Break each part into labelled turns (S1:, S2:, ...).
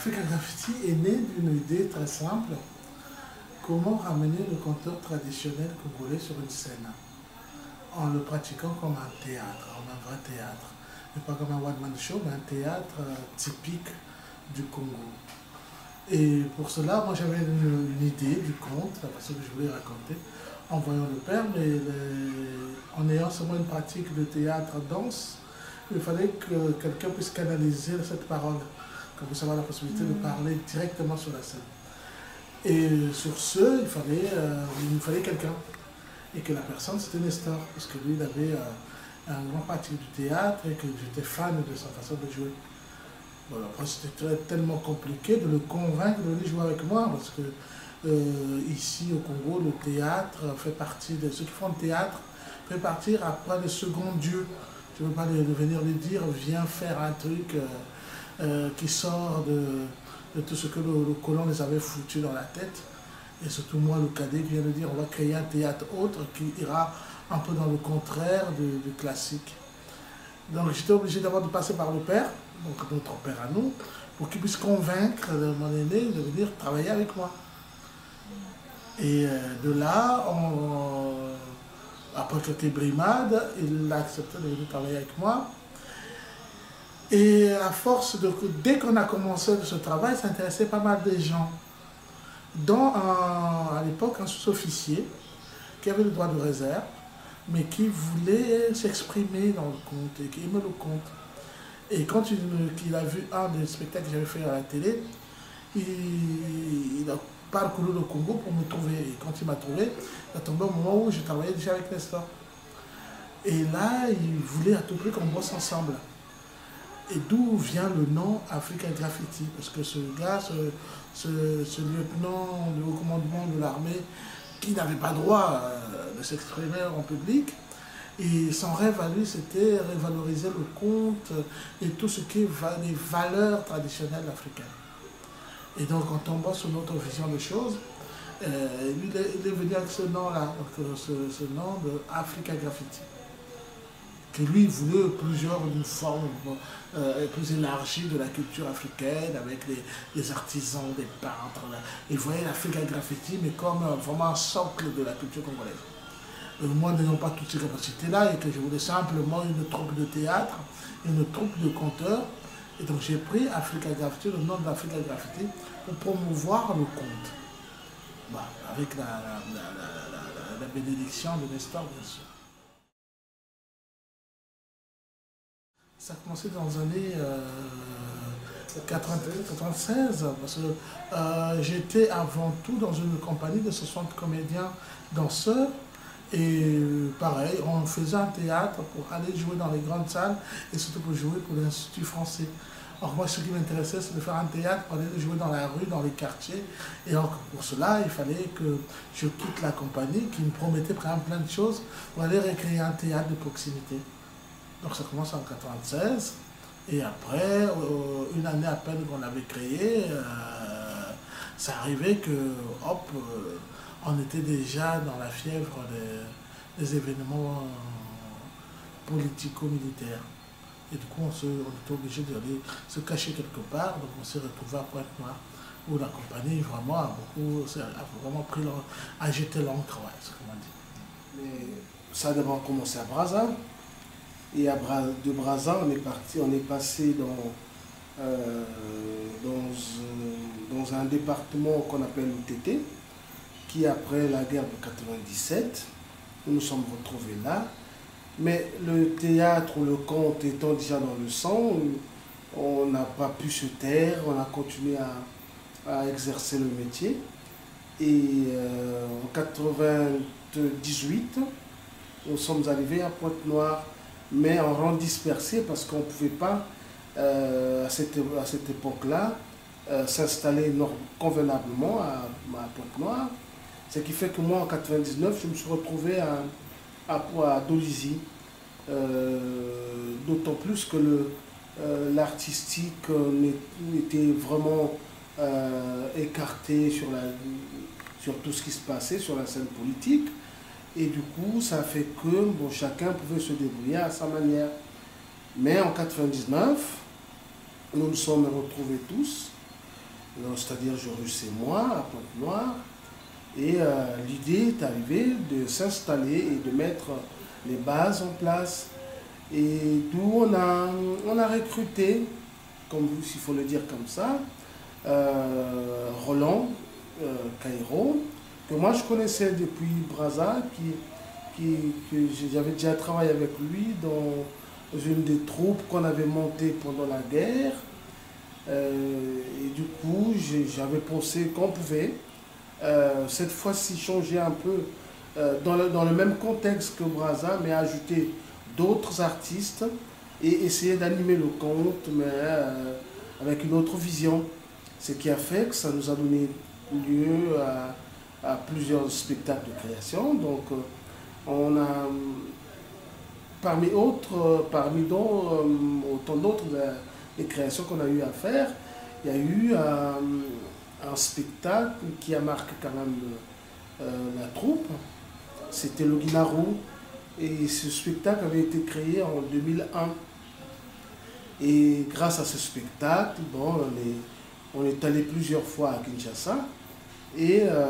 S1: Africa Graffiti est né d'une idée très simple. Comment ramener le conteur traditionnel congolais sur une scène? En le pratiquant comme un théâtre, comme un vrai théâtre. Mais pas comme un one-man show, mais un théâtre euh, typique du Congo. Et pour cela, moi j'avais une, idée du conte, la façon que je voulais raconter, en voyant le père, mais en ayant seulement une pratique de théâtre danse, il fallait que quelqu'un puisse canaliser cette parole, vous avoir la possibilité de parler directement sur la scène. Et sur ce, il fallait, euh, il fallait quelqu'un. Et que la personne, c'était Nestor, parce que lui, il avait euh, un grand pratique du théâtre et que j'étais fan de sa façon de jouer après, c'était tellement compliqué de le convaincre de venir jouer avec moi, parce que euh, ici au Congo, le théâtre fait partie de ceux qui font le théâtre, fait partie après le second Dieu. Je ne veux pas venir lui dire, viens faire un truc euh, qui sort de, tout ce que le, colon les avait foutu dans la tête. Et surtout moi, le cadet, qui vient de dire, on va créer un théâtre autre qui ira un peu dans le contraire du classique. Donc j'étais obligé d'abord de passer par le père, donc notre père à nous, pour qu'il puisse convaincre mon aîné de venir travailler avec moi. Et euh, de là, on, après quelques brimades, il a accepté de venir travailler avec moi. Et à force de... Dès qu'on a commencé ce travail, ça intéressait pas mal de gens. Dont à l'époque un sous-officier qui avait le droit de réserve, mais qui voulait s'exprimer dans le conte et qui aimait le conte. Et quand il, a vu un des spectacles que j'avais fait à la télé, il, a parcouru le Congo pour me trouver. Et quand il m'a trouvé, il a tombé au moment où je travaillais déjà avec Nestor. Et là, il voulait à tout prix qu'on bosse ensemble. Et d'où vient le nom Africa Graffiti? Parce que ce gars, ce, lieutenant de haut commandement de l'armée, qui n'avait pas droit euh, de s'exprimer en public, et son rêve à lui, c'était revaloriser le conte et tout ce qui est les valeurs traditionnelles africaines. Et donc, en tombant sur notre vision des choses, euh, il, est, venu avec ce nom-là, ce, ce, nom de Africa Graffiti. Que lui voulait plusieurs, une forme euh, plus élargie de la culture africaine, avec les, artisans, des peintres. Il voyait l'Africa Graffiti, mais comme euh, vraiment un socle de la culture congolaise moi n'ayant pas toutes ces capacités-là et que je voulais simplement une troupe de théâtre, une troupe de conteurs. Et donc j'ai pris Africa Graffiti, le nom d'Africa Graffiti, pour promouvoir le conte. Bah, avec la, la, bénédiction de Nestor, bien sûr. Ça a commencé dans les années 96, parce que euh, j'étais avant tout dans une compagnie de 60 comédiens danseurs et pareil, on faisait un théâtre pour aller jouer dans les grandes salles et surtout pour jouer pour l'Institut français. Alors moi, ce qui m'intéressait, c'est de faire un théâtre pour aller jouer dans la rue, dans les quartiers. Et donc, pour cela, il fallait que je quitte la compagnie qui me promettait plein de choses pour aller recréer un théâtre de proximité. Donc ça commence en 96. Et après, euh, une année à peine qu'on l'avait créé, euh, ça arrivait que, hop, euh, on était déjà dans la fièvre des, événements politico-militaires. Et du coup, on, se, était obligé d'aller se cacher quelque part. Donc, on s'est retrouvé à Pointe-Noire, où la compagnie vraiment a, beaucoup, a vraiment pris a jeté l'encre, ouais, ce qu'on dit.
S2: Mais ça a d'abord commencé à Brazza. Et à de Brazza, on est parti, on est passé dans, euh, dans, un département qu'on appelle l'UTT qui après la guerre de 97, nous nous sommes retrouvés là. Mais le théâtre ou le conte étant déjà dans le sang, on n'a pas pu se taire, on a continué à, exercer le métier. Et euh, en 98, nous sommes arrivés à Pointe-Noire, mais en rang dispersé parce qu'on ne pouvait pas, euh, à cette, à cette époque-là, euh, s'installer convenablement à, Pointe-Noire. Ce qui fait que moi, en 99, je me suis retrouvé à, à. Euh, d'autant plus que l'artistique était vraiment écarté sur, la, sur tout ce qui se passait sur la scène politique. Et du coup, ça fait que bon, chacun pouvait se débrouiller à sa manière. Mais en 99, nous nous sommes retrouvés tous c'est-à-dire Jorus et moi, à Pointe-Noire. Et l'idée est arrivée de s'installer et de mettre les bases en place. Et d'où on a, on a recruté, comme s'il faut le dire comme ça, Roland Cairo, moi je connaissais depuis Brazza, qui, qui, que j'avais déjà travaillé avec lui dans une des troupes qu'on avait montées pendant la guerre. Euh, et du coup, j'avais pensé qu'on pouvait euh, cette fois-ci changer un peu euh, dans, le, dans, le, même contexte que Brazza, mais ajouter d'autres artistes et essayer d'animer le conte, mais avec une autre vision. Ce qui a fait que ça nous a donné lieu à, à plusieurs spectacles de création. Donc, euh, on a, parmi, autres, parmi euh, autant d'autres des créations qu'on a eu à faire, il y a eu euh, un spectacle qui a marqué quand même la troupe. C'était le Guinarou. Et ce spectacle avait été créé en 2001. Et grâce à ce spectacle, bon, on est allé plusieurs fois à Kinshasa. Et euh,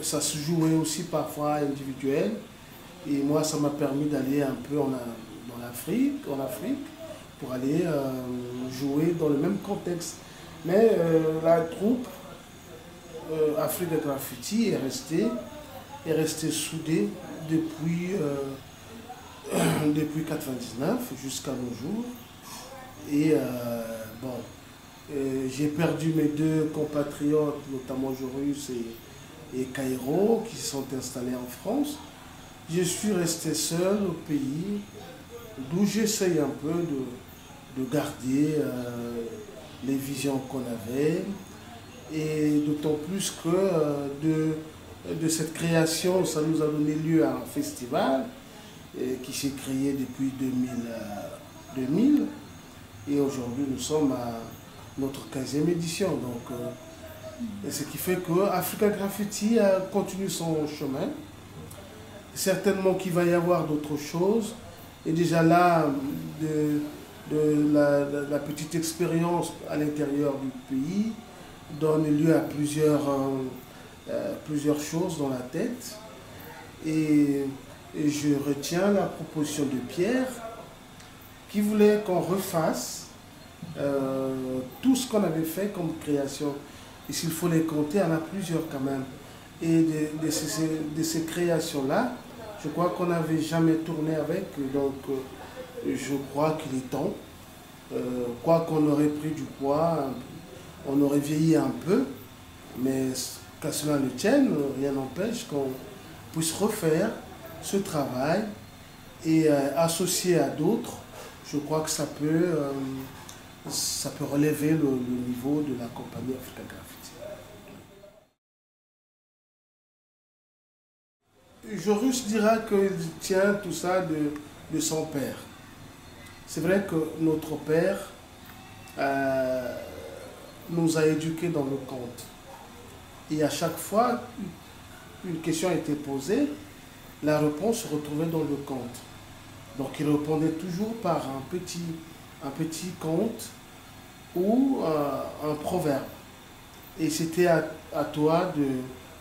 S2: ça se jouait aussi parfois individuel. Et moi, ça m'a permis d'aller un peu en, dans l'Afrique, en Afrique, pour aller euh, jouer dans le même contexte. Mais euh, la troupe Afrique de Graffiti est restée, est restée soudée depuis, depuis 99 jusqu'à nos jours. Et bon, j'ai perdu mes deux compatriotes, notamment Jorus et, Cairo, qui se sont installés en France. Je suis resté seul au pays, d'où j'essaye un peu de, de garder euh, les visions qu'on avait. Et d'autant plus que euh, de, de, cette création, ça nous a donné lieu à un festival qui s'est créé depuis 2000. 2000 euh, et aujourd'hui, nous sommes à notre 15e édition. Donc, euh, ce qui fait que Africa Graffiti continue son chemin. Certainement qu'il va y avoir d'autres choses. Et déjà là, de, la, petite expérience à l'intérieur du pays donne lieu à plusieurs, euh, euh, plusieurs choses dans la tête. Et je retiens la proposition de Pierre qui voulait qu'on refasse euh, tout ce qu'on avait fait comme création. Et s'il faut les compter, il y en a plusieurs quand même. Et de, ces, de ces créations-là, je crois qu'on n'avait jamais tourné avec. Donc, euh, je crois qu'il est temps. Euh, quoi qu'on aurait pris du poids, on aurait vieilli un peu. Mais qu'à cela ne tienne, rien n'empêche qu'on puisse refaire ce travail et associer à d'autres. Je crois que ça peut ça peut relever le, niveau de la compagnie Africa Graffiti. Jorus dira qu'il tient tout ça de, de son père. C'est vrai que notre père euh, nous a éduqués dans le conte. Et à chaque fois, une question été posée, la réponse se retrouvait dans le conte. Donc il répondait toujours par un petit un petit conte ou euh, un proverbe. Et c'était à, toi de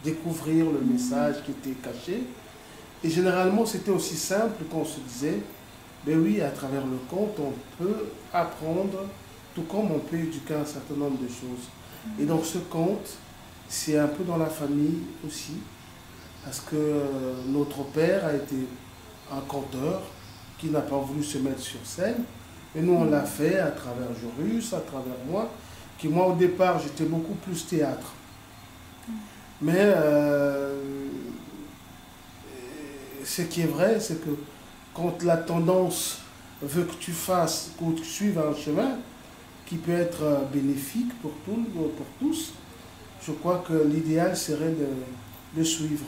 S2: découvrir le message qui était caché. Et généralement, c'était aussi simple qu'on se disait, ben oui, à travers le conte, on peut apprendre, tout comme on peut éduquer un certain nombre de choses. Et donc ce conte, c'est un peu dans la famille aussi, parce que euh, notre père a été un conteur qui n'a pas voulu se mettre sur scène, et nous, on l'a fait à travers Jorus, à travers moi, qui moi, au départ, j'étais beaucoup plus théâtre. Mais euh, ce qui est vrai, c'est que quand la tendance veut que tu fasses, que tu suives un chemin qui peut être euh, bénéfique pour, tout, pour tous, je crois que l'idéal serait de, de, suivre.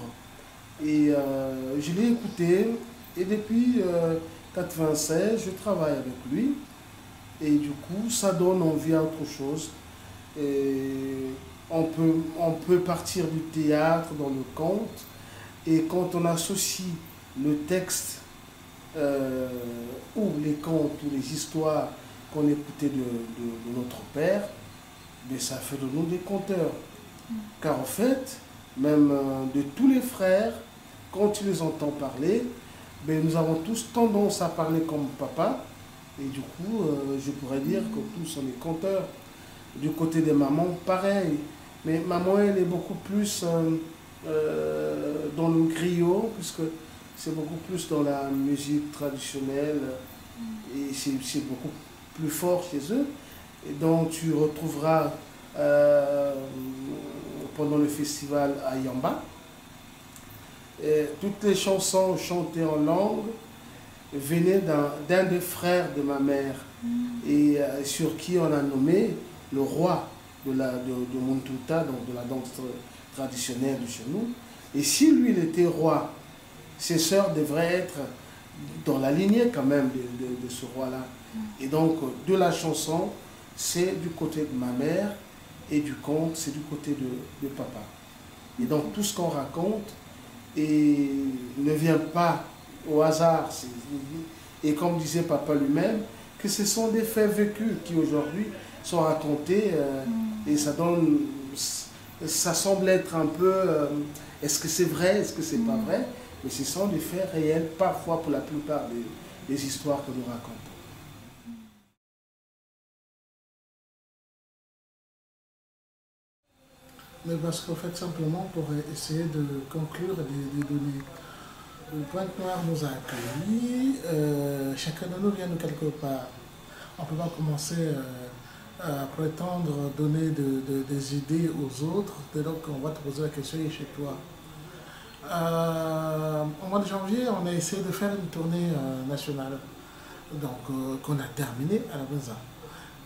S2: Et euh, je l'ai écouté, et depuis 96, je travaille avec lui. Et du coup, ça donne envie à autre chose. Et on peut, partir du théâtre dans le conte. Et quand on associe le texte euh, ou les contes ou les histoires qu'on écoutait de, notre père, mais ça fait de nous des conteurs. Car en fait, même euh, de tous les frères, quand tu les entends parler, ben, nous avons tous tendance à parler comme papa. Et du coup, euh, je pourrais dire que tous on est conteurs. Du côté des mamans, pareil. Mais maman, elle est beaucoup plus euh, dans le griot, puisque c'est beaucoup plus dans la musique traditionnelle. Et c'est beaucoup plus fort chez eux. Et donc, tu retrouveras pendant le festival à Yamba. Et toutes les chansons chantées en langue venaient d'un des frères de ma mère mm. et euh, sur qui on a nommé le roi de, la, de, de Muntuta, donc de la danse traditionnelle de chez nous. Et si lui, il était roi, ses sœurs devraient être dans la lignée quand même de, de ce roi-là. Mm. Et donc, de la chanson, c'est du côté de ma mère et du conte, c'est du côté de, de, papa. Et donc tout ce qu'on raconte et ne vient pas au hasard. Et comme disait papa lui-même, que ce sont des faits vécus qui aujourd'hui sont racontés euh, mm. et ça donne, ça semble être un peu, euh, est-ce que c'est vrai, est-ce que c'est pas mm. vrai, mais ce sont des faits réels parfois pour la plupart des, des histoires que nous racontons.
S1: Mais parce qu'en fait, simplement pour essayer de conclure et de, donner. Le Point Noir nous a accueillis, euh, chacun de nous vient de quelque part. On ne peut pas commencer euh, à prétendre donner des idées aux autres, dès lors qu'on va te poser la question et chez toi. Euh, au mois de janvier, on a essayé de faire une tournée nationale, donc qu'on a terminée à la Benza.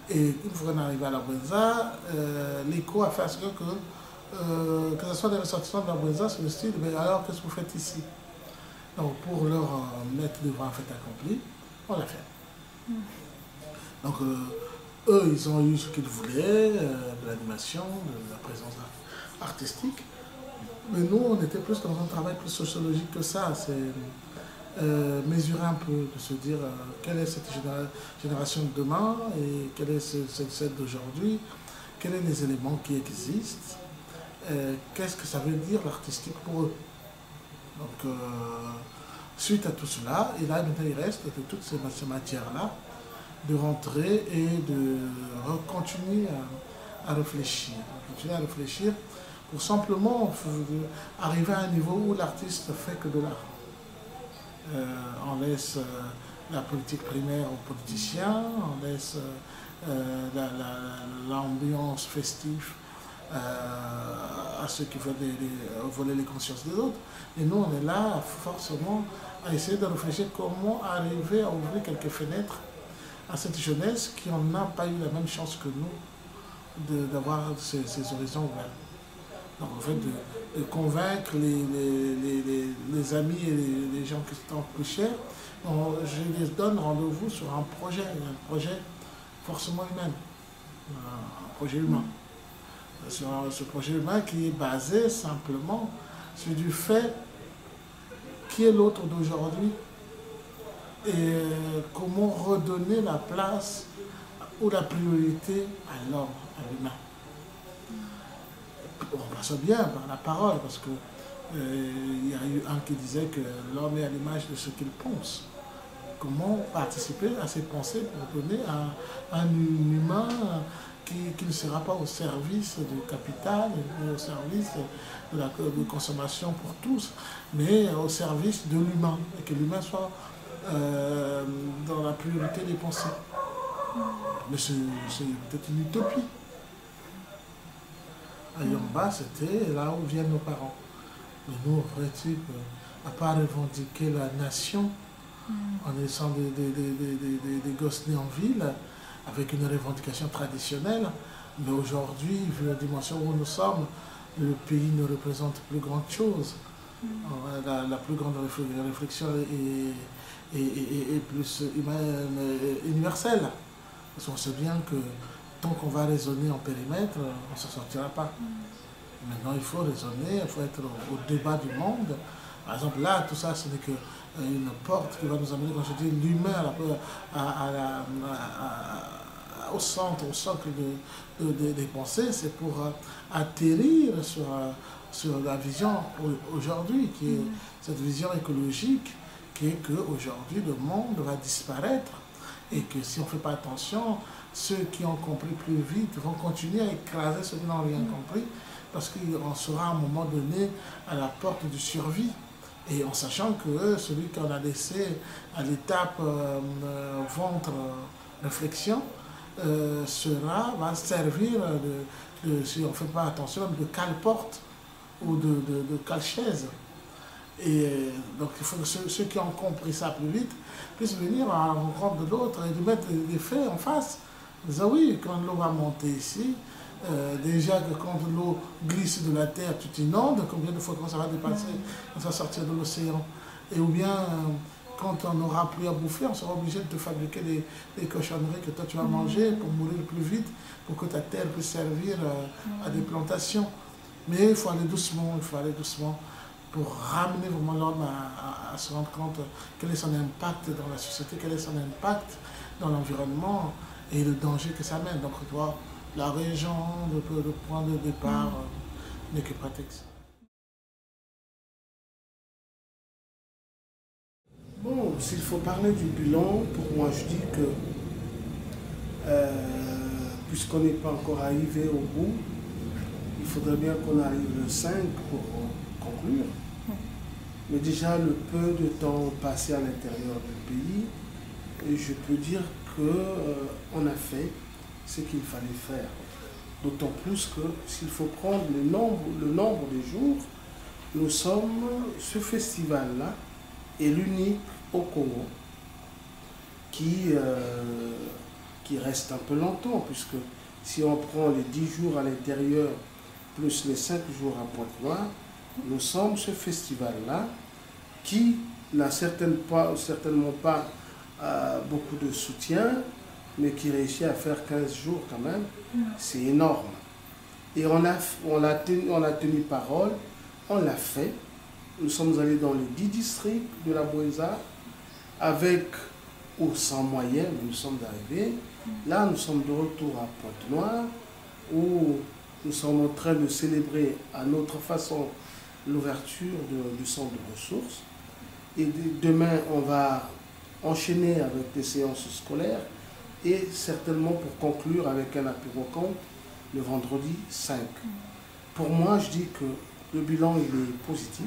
S1: Et une fois qu'on est arrivé à la Benza, l'écho a fait ce que euh, que ce soit des ressortissants de la Breza sur le style, mais alors qu'est-ce que vous faites ici? Donc pour leur euh, mettre devant un fait accompli, on l'a fait. Mm. Donc euh, eux, ils ont eu ce qu'ils voulaient, de l'animation, de la présence artistique. Mais nous, on était plus dans un travail plus sociologique que ça. C'est mesurer un peu, de se dire quelle est cette génération de demain et quelle est celle d'aujourd'hui, quels sont les éléments qui existent? Qu'est-ce que ça veut dire l'artistique pour eux. Donc, euh, suite à tout cela, et là, maintenant, il reste de toutes ces, matières-là, de rentrer et de continuer à, réfléchir. Continuer à réfléchir pour simplement arriver à un niveau où l'artiste fait que de l'art. Euh, on laisse la politique primaire aux politiciens, on laisse l'ambiance festive euh, à ceux qui veulent voler les consciences des autres. Et nous, on est là forcément à essayer de réfléchir comment arriver à ouvrir quelques fenêtres à cette jeunesse qui n'a pas eu la même chance que nous d'avoir ces, horizons ouverts. Donc en fait, de, convaincre les, les, amis et les, gens qui sont plus chers, je les donne rendez-vous sur un projet, un projet forcément humain, un projet humain sur ce projet humain qui est basé simplement sur du fait qui est l'autre d'aujourd'hui et comment redonner la place ou la priorité à l'homme, à l'humain. On passe bien par la parole parce que euh, y a eu un qui disait que l'homme est à l'image de ce qu'il pense. Comment participer à ses pensées pour donner à un humain qui, ne sera pas au service du capital, au service de la consommation pour tous, mais au service de l'humain, et que l'humain soit euh, dans la priorité des pensées. Mais c'est peut-être une utopie. À Yamba, c'était là où viennent nos parents. Mais nous, en principe, à part revendiquer la nation, en laissant des, des gosses nés en ville, avec une revendication traditionnelle. Mais aujourd'hui, vu la dimension où nous sommes, le pays ne représente plus grande chose. Mm. La, plus grande réflexion est, est, plus humaine, universelle. Parce qu'on sait bien que tant qu'on va raisonner en périmètre, on ne s'en sortira pas. Mm. Maintenant, il faut raisonner, il faut être au, débat du monde. Par exemple, là, tout ça, ce n'est qu'une porte qui va nous amener, quand je dis l'humain, à, à, au centre, au socle de, des pensées, c'est pour atterrir sur, sur la vision aujourd'hui, qui est cette vision écologique, qui est qu'aujourd'hui le monde va disparaître et que si on ne fait pas attention, ceux qui ont compris plus vite vont continuer à écraser ceux qui n'ont rien compris parce qu'on sera à un moment donné à la porte de survie. Et en sachant que celui qu'on a laissé à l'étape euh, euh, ventre réflexion euh, sera, va servir, de, si on ne fait pas attention, de cale-porte ou de, de, de cale-chaise. Et donc il faut que ceux, qui ont compris ça plus vite puissent venir à la rencontre de l'autre et de mettre des faits en face. Dire oui, quand l'eau va monter ici, euh, déjà que quand l'eau glisse de la terre, tu t'inondes, combien de fois quand ça va dépasser, quand ça va sortir de l'océan. Et ou bien, euh, quand on n'aura plus à bouffer, on sera obligé de te fabriquer des, cochonneries que toi tu vas mm. manger pour mourir plus vite, pour que ta terre puisse servir euh, à des plantations. Mais il faut aller doucement, il faut aller doucement pour ramener vraiment l'homme à, se rendre compte quel est son impact dans la société, quel est son impact dans l'environnement et le danger que ça mène. Donc, toi, la région, le, le point de départ n'est que prétexte.
S2: Bon, s'il faut parler du bilan, pour moi, je dis que euh, puisqu'on n'est pas encore arrivé au bout, il faudrait bien qu'on arrive le 5 pour conclure. Mais déjà, le peu de temps passé à l'intérieur du pays, je peux dire qu'on euh, a fait ce qu'il fallait faire. D'autant plus que s'il faut prendre le nombre, le de jours, nous sommes, ce festival-là est l'unique au Congo qui, euh, qui reste un peu longtemps, puisque si on prend les 10 jours à l'intérieur, plus les 5 jours à Pointe-Noire, nous sommes ce festival-là qui n'a certainement pas, certainement pas euh, beaucoup de soutien, mais qui réussit à faire 15 jours quand même, c'est énorme. Et on a, on, a tenu, on a tenu parole, on l'a fait. Nous sommes allés dans les 10 districts de la Boisa avec ou sans moyens, mais nous sommes arrivés. Là, nous sommes de retour à Pointe-Noire, où nous sommes en train de célébrer à notre façon l'ouverture du centre de ressources. Et demain, on va enchaîner avec des séances scolaires et certainement pour conclure avec un apéro le vendredi 5. Pour moi, je dis que le bilan il est positif,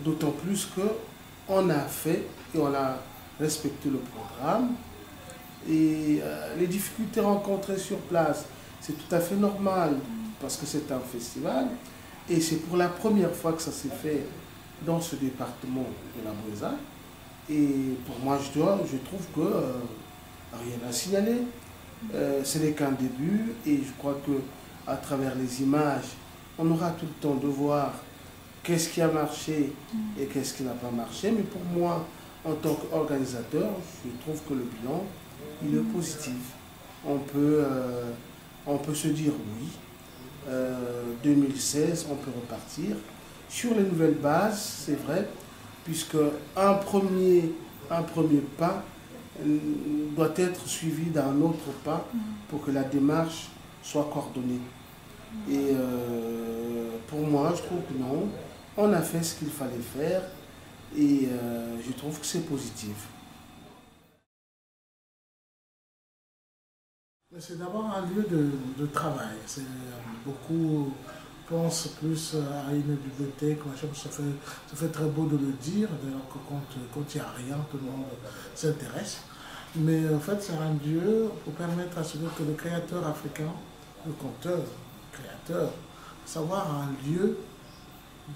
S2: d'autant plus que on a fait et on a respecté le programme et euh, les difficultés rencontrées sur place, c'est tout à fait normal parce que c'est un festival et c'est pour la première fois que ça s'est fait dans ce département de la Bresa. Et pour moi, je, dois, je trouve que euh, rien à signaler. Euh, ce n'est qu'un début et je crois que à travers les images, on aura tout le temps de voir qu'est-ce qui a marché et qu'est-ce qui n'a pas marché. Mais pour moi, en tant qu'organisateur, je trouve que le bilan, il est positif. On peut, euh, on peut se dire oui. 2016, on peut repartir sur les nouvelles bases, c'est vrai, puisque un premier, un premier pas euh, doit être suivi d'un autre pas pour que la démarche soit coordonnée. Et euh, pour moi, je trouve que non, on a fait ce qu'il fallait faire et euh, je trouve que c'est positif.
S1: C'est d'abord un lieu de, de travail. C'est beaucoup pense plus à une bibliothèque, ça fait, ça fait très beau de le dire, d'ailleurs quand il n'y a rien, tout le monde s'intéresse. Mais en fait, c'est un lieu pour permettre à celui que le créateur africain, le conteur, créateur, savoir un lieu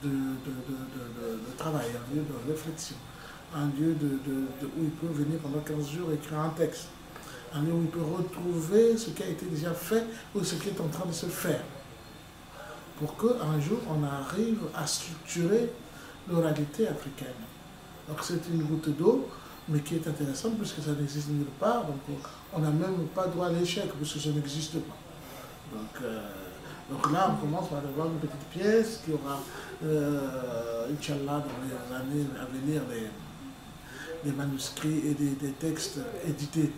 S1: de, de, travail, un lieu de réflexion, un lieu où il peut venir pendant 15 jours écrire un texte, un lieu où il peut retrouver ce qui a été déjà fait ou ce qui est en train de se faire pour qu'un jour on arrive à structurer l'oralité africaine. Donc c'est une goutte d'eau, mais qui est intéressante puisque ça n'existe nulle part, donc on n'a même pas droit à l'échec puisque ça n'existe pas. Donc, euh, donc, là on commence par avoir une petite pièce qui aura, euh, Inch'Allah, dans les années à venir, des, manuscrits et des, textes édités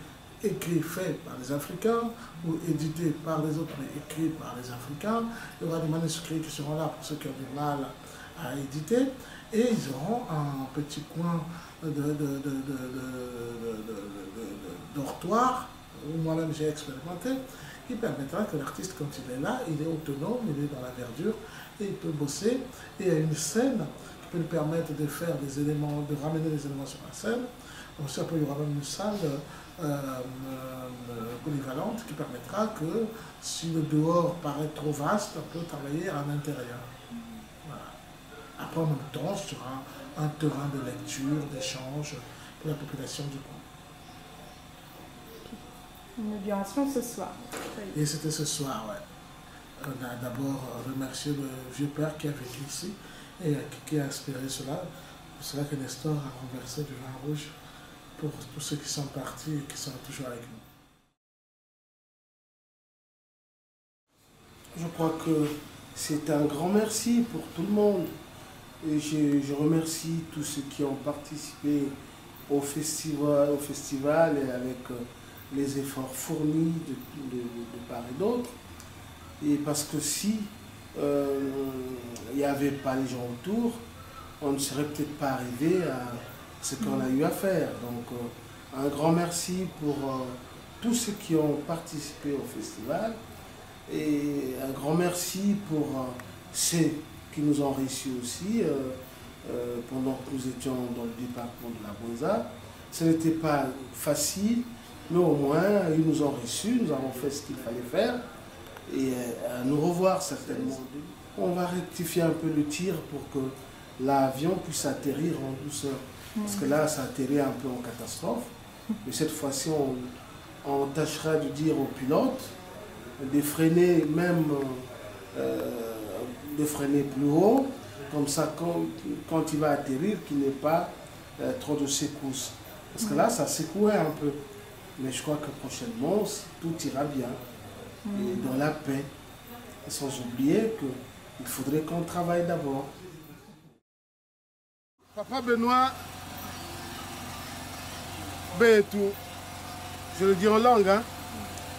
S1: écrit, fait par les Africains, ou édité par les autres, mais écrit par les Africains. Il y aura des manuscrits qui seront là pour ceux qui ont du mal à éditer. Et ils auront un petit coin de, dortoir, où moi-même j'ai expérimenté, qui permettra que l'artiste, quand il est là, il est autonome, il est dans la verdure, et il peut bosser. Et il y a une scène qui peut lui permettre de faire des éléments, de ramener des éléments sur la scène. Donc ça peut y aura même une salle euh, euh, polyvalente qui permettra que si le dehors paraît trop vaste, on peut travailler à l'intérieur. Après, en même temps, sur un, un terrain de lecture, d'échange pour la population du coin.
S3: Inauguration ce soir.
S1: Et c'était ce soir, ouais. On a d'abord remercié le vieux père qui a vécu ici et qui a inspiré cela. C'est là que Nestor a renversé du vin rouge pour tous ceux qui sont partis et qui sont toujours avec nous.
S2: Je crois que c'est un grand merci pour tout le monde. Je, remercie tous ceux qui ont participé au festival, et avec euh, les efforts fournis de, part et d'autre. Et parce que si euh, il n'y avait pas les gens autour, on ne serait peut-être pas arrivé à ce qu'on a eu à faire. Donc euh, un grand merci pour tous ceux qui ont participé au festival et un grand merci pour ceux qui nous ont réussi aussi euh, euh, pendant que nous étions dans le département de la Boisa. Ce n'était pas facile, mais au moins ils nous ont reçus, nous avons fait ce qu'il fallait faire et euh, à nous revoir certainement. On va rectifier un peu le tir pour que l'avion puisse atterrir en douceur. Parce que là, ça atterrit un peu en catastrophe. Mais cette fois-ci, on, tâchera de dire aux pilotes de freiner même de freiner plus haut, comme ça quand, quand il va atterrir, qu'il n'ait pas euh, trop de secousses. Parce que là, ça secouait un peu. Mais je crois que prochainement, tout ira bien. Et dans la paix. sans oublier qu'il faudrait qu'on travaille d'abord.
S4: Papa Benoît, Betu, je le dis en langue, hein?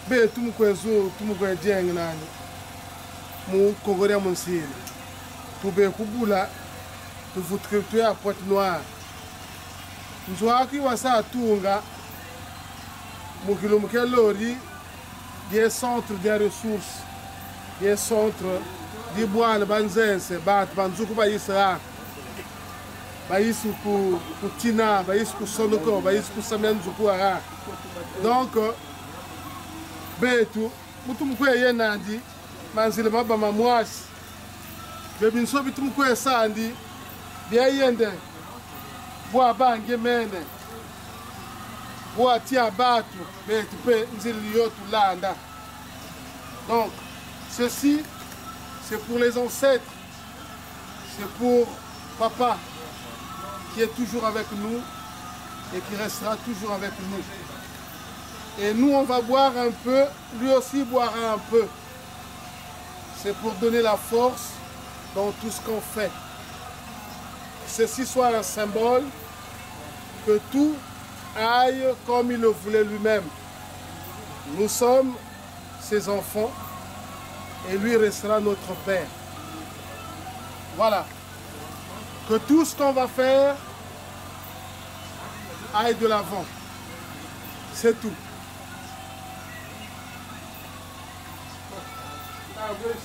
S4: Tu mkwezu, mu Congolais mon sile tube kubula tuvutikire tu ya Pointe Noire. Nzwaki wasa atunga mukilo muke lori die centre de ressources die centre di bwana banzense bantu banzuku bayisa bayisi ku, ku tina bayisi ku sonoko bayisi ku samia nzuku ara donc betu mutu mukweye nandi manzile mabama mwasi bebinso bitumukwe sandi. Byeyende bwabange mene. Batu. Betu pe donc ceci c'est pour les ancêtres. C'est pour papa qui est toujours avec nous et qui restera toujours avec nous. Et nous on va boire un peu lui aussi boira un peu c'est pour donner la force dans tout ce qu'on fait. Ceci soit un symbole, que tout aille comme il le voulait lui-même. Nous sommes ses enfants et lui restera notre Père. Voilà. Que tout ce qu'on va faire aille de l'avant. C'est tout. Ah, ben,